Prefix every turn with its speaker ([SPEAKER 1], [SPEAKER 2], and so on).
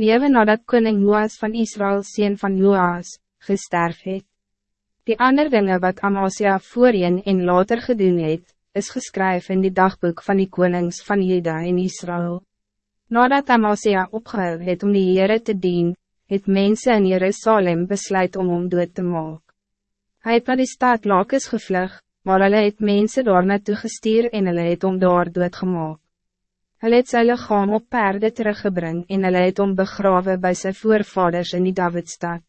[SPEAKER 1] newe nadat koning Joas van Israël sien van Joas, gesterf het. Die ander dingen wat Amasia voorheen en later gedoen het, is geskryf in die dagboek van die konings van Juda en Israël. Nadat Amasia opgehou het om die Heere te dien, het mensen in Jerusalem besluit om hom dood te maak. Hij het naar die stad Lakes gevlug, maar hulle het mense daar naartoe gestuur en hulle het om daar doodgemaak. Hulle het sy lichaam op perde teruggebring en hulle het om begrawe by sy voorvaders in die Davidstad.